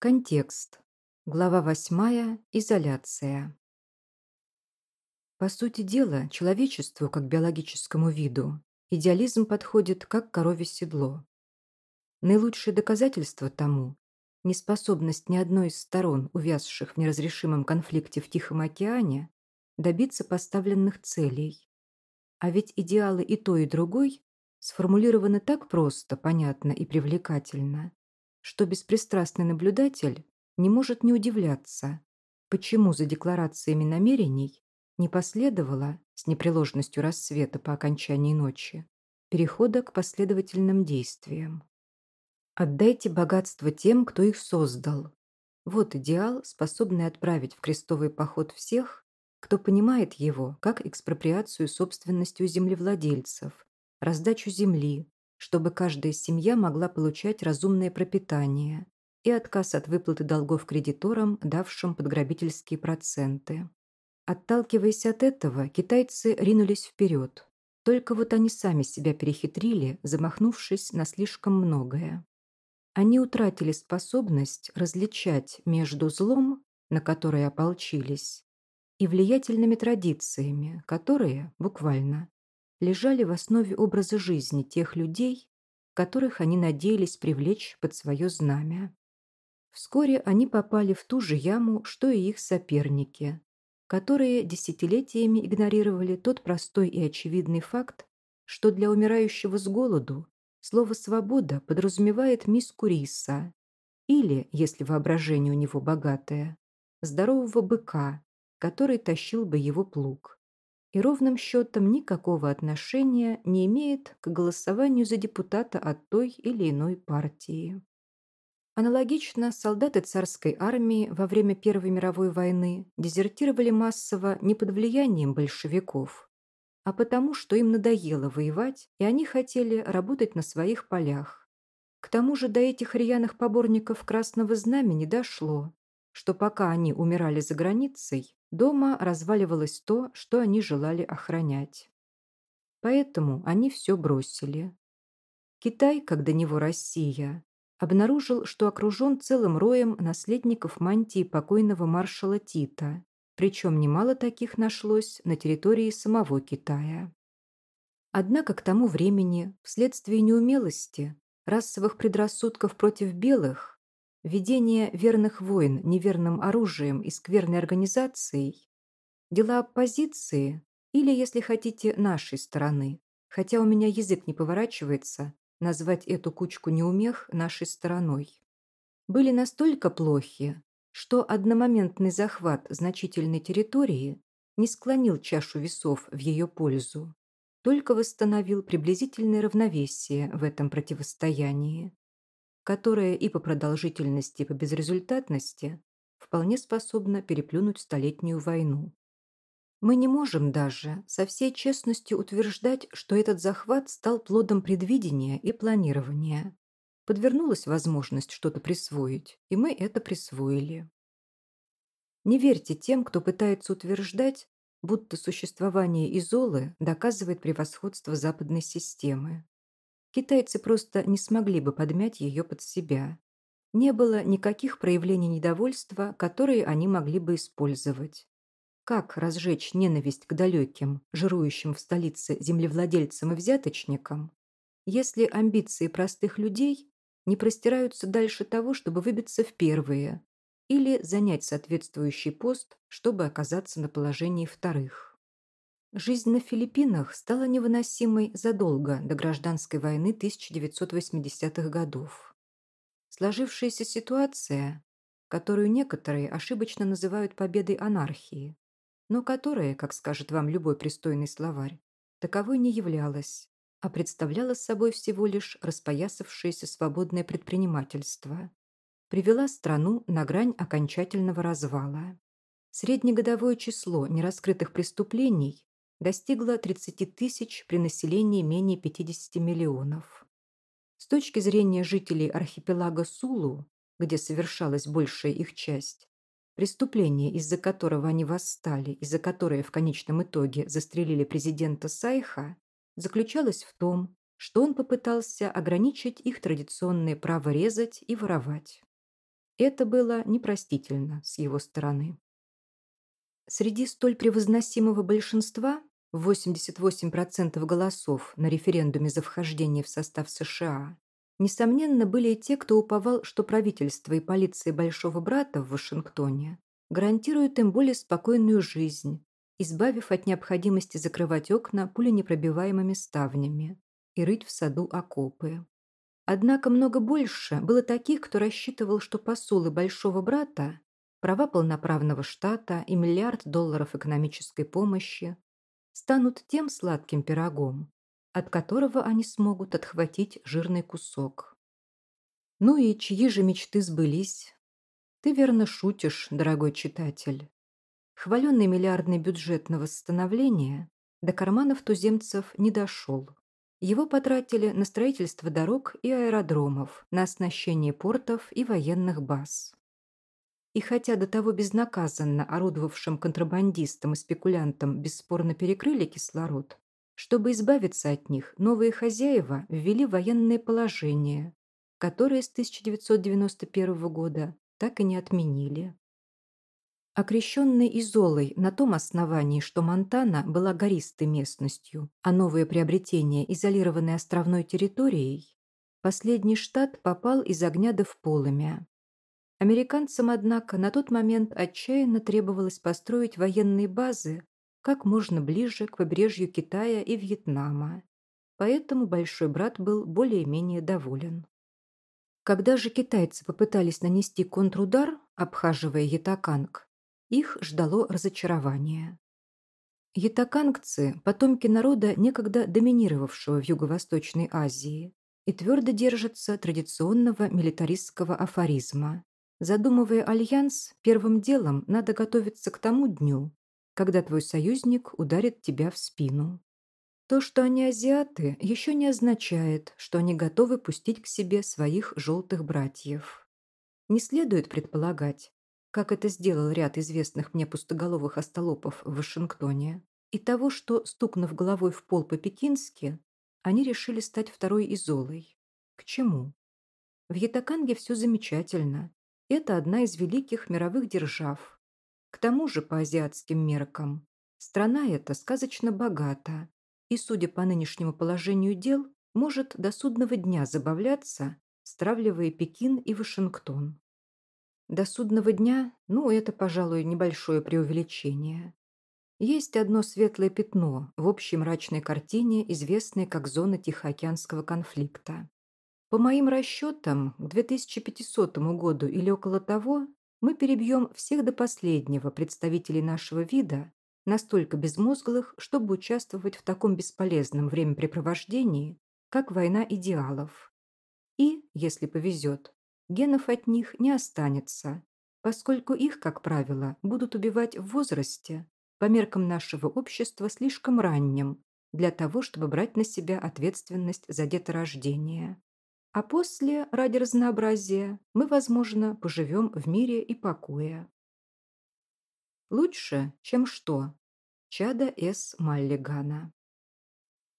Контекст. Глава 8. Изоляция. По сути дела, человечеству, как биологическому виду, идеализм подходит как корове седло. Наилучшее доказательство тому – неспособность ни одной из сторон, увязших в неразрешимом конфликте в Тихом океане, добиться поставленных целей. А ведь идеалы и той, и другой сформулированы так просто, понятно и привлекательно, что беспристрастный наблюдатель не может не удивляться, почему за декларациями намерений не последовало с непреложностью рассвета по окончании ночи перехода к последовательным действиям. Отдайте богатство тем, кто их создал. Вот идеал, способный отправить в крестовый поход всех, кто понимает его как экспроприацию собственностью землевладельцев, раздачу земли, чтобы каждая семья могла получать разумное пропитание и отказ от выплаты долгов кредиторам, давшим подграбительские проценты. Отталкиваясь от этого, китайцы ринулись вперед. Только вот они сами себя перехитрили, замахнувшись на слишком многое. Они утратили способность различать между злом, на которое ополчились, и влиятельными традициями, которые, буквально, лежали в основе образа жизни тех людей, которых они надеялись привлечь под свое знамя. Вскоре они попали в ту же яму, что и их соперники, которые десятилетиями игнорировали тот простой и очевидный факт, что для умирающего с голоду слово «свобода» подразумевает миску риса или, если воображение у него богатое, здорового быка, который тащил бы его плуг и ровным счетом никакого отношения не имеет к голосованию за депутата от той или иной партии. Аналогично солдаты царской армии во время Первой мировой войны дезертировали массово не под влиянием большевиков, а потому, что им надоело воевать, и они хотели работать на своих полях. К тому же до этих рьяных поборников Красного Знамени дошло, что пока они умирали за границей, Дома разваливалось то, что они желали охранять. Поэтому они все бросили. Китай, как до него Россия, обнаружил, что окружен целым роем наследников мантии покойного маршала Тита, причем немало таких нашлось на территории самого Китая. Однако к тому времени, вследствие неумелости, расовых предрассудков против белых, Ведение верных войн неверным оружием и скверной организацией – дела оппозиции или, если хотите, нашей стороны, хотя у меня язык не поворачивается назвать эту кучку неумех нашей стороной. Были настолько плохи, что одномоментный захват значительной территории не склонил чашу весов в ее пользу, только восстановил приблизительное равновесие в этом противостоянии которая и по продолжительности, и по безрезультатности вполне способна переплюнуть столетнюю войну. Мы не можем даже со всей честностью утверждать, что этот захват стал плодом предвидения и планирования. Подвернулась возможность что-то присвоить, и мы это присвоили. Не верьте тем, кто пытается утверждать, будто существование Изолы доказывает превосходство западной системы. Китайцы просто не смогли бы подмять ее под себя. Не было никаких проявлений недовольства, которые они могли бы использовать. Как разжечь ненависть к далеким, жирующим в столице землевладельцам и взяточникам, если амбиции простых людей не простираются дальше того, чтобы выбиться в первые или занять соответствующий пост, чтобы оказаться на положении вторых? Жизнь на Филиппинах стала невыносимой задолго до гражданской войны 1980-х годов. Сложившаяся ситуация, которую некоторые ошибочно называют победой анархии, но которая, как скажет вам любой пристойный словарь, таковой не являлась, а представляла собой всего лишь распоясавшееся свободное предпринимательство, привела страну на грань окончательного развала. Среднегодовое число нераскрытых преступлений достигла 30 тысяч при населении менее 50 миллионов. С точки зрения жителей архипелага Сулу, где совершалась большая их часть, преступление, из-за которого они восстали и за которое в конечном итоге застрелили президента Сайха, заключалось в том, что он попытался ограничить их традиционное право резать и воровать. Это было непростительно с его стороны. Среди столь превозносимого большинства 88% голосов на референдуме за вхождение в состав США Несомненно, были и те, кто уповал, что правительство и полиция Большого Брата в Вашингтоне гарантируют им более спокойную жизнь, избавив от необходимости закрывать окна пуленепробиваемыми ставнями и рыть в саду окопы. Однако много больше было таких, кто рассчитывал, что посулы Большого Брата, права полноправного штата и миллиард долларов экономической помощи станут тем сладким пирогом, от которого они смогут отхватить жирный кусок. Ну и чьи же мечты сбылись? Ты верно шутишь, дорогой читатель. Хваленный миллиардный бюджет на восстановление до карманов туземцев не дошел. Его потратили на строительство дорог и аэродромов, на оснащение портов и военных баз. И хотя до того безнаказанно орудовавшим контрабандистам и спекулянтам бесспорно перекрыли кислород, чтобы избавиться от них, новые хозяева ввели военное положение, которое с 1991 года так и не отменили. Окрещенный Изолой на том основании, что Монтана была гористой местностью, а новое приобретение – изолированной островной территорией, последний штат попал из огня до в полымя. Американцам, однако, на тот момент отчаянно требовалось построить военные базы как можно ближе к побережью Китая и Вьетнама, поэтому большой брат был более-менее доволен. Когда же китайцы попытались нанести контрудар, обхаживая Ятаканг, их ждало разочарование. Ятакангцы – потомки народа, некогда доминировавшего в Юго-Восточной Азии, и твердо держатся традиционного милитаристского афоризма. Задумывая альянс, первым делом надо готовиться к тому дню, когда твой союзник ударит тебя в спину. То, что они азиаты, еще не означает, что они готовы пустить к себе своих желтых братьев. Не следует предполагать, как это сделал ряд известных мне пустоголовых остолопов в Вашингтоне, и того, что, стукнув головой в пол по-пекински, они решили стать второй изолой. К чему? В Ятаканге все замечательно. Это одна из великих мировых держав, к тому же, по азиатским меркам, страна эта сказочно богата и, судя по нынешнему положению дел, может до судного дня забавляться, стравливая Пекин и Вашингтон. До судного дня, ну, это, пожалуй, небольшое преувеличение. Есть одно светлое пятно в общей мрачной картине, известной как зона Тихоокеанского конфликта. По моим расчетам, к 2500 году или около того мы перебьем всех до последнего представителей нашего вида, настолько безмозглых, чтобы участвовать в таком бесполезном времяпрепровождении, как война идеалов. И, если повезет, генов от них не останется, поскольку их, как правило, будут убивать в возрасте, по меркам нашего общества слишком ранним, для того, чтобы брать на себя ответственность за деторождение. А после, ради разнообразия, мы, возможно, поживем в мире и покое. Лучше, чем что? Чада С. Маллигана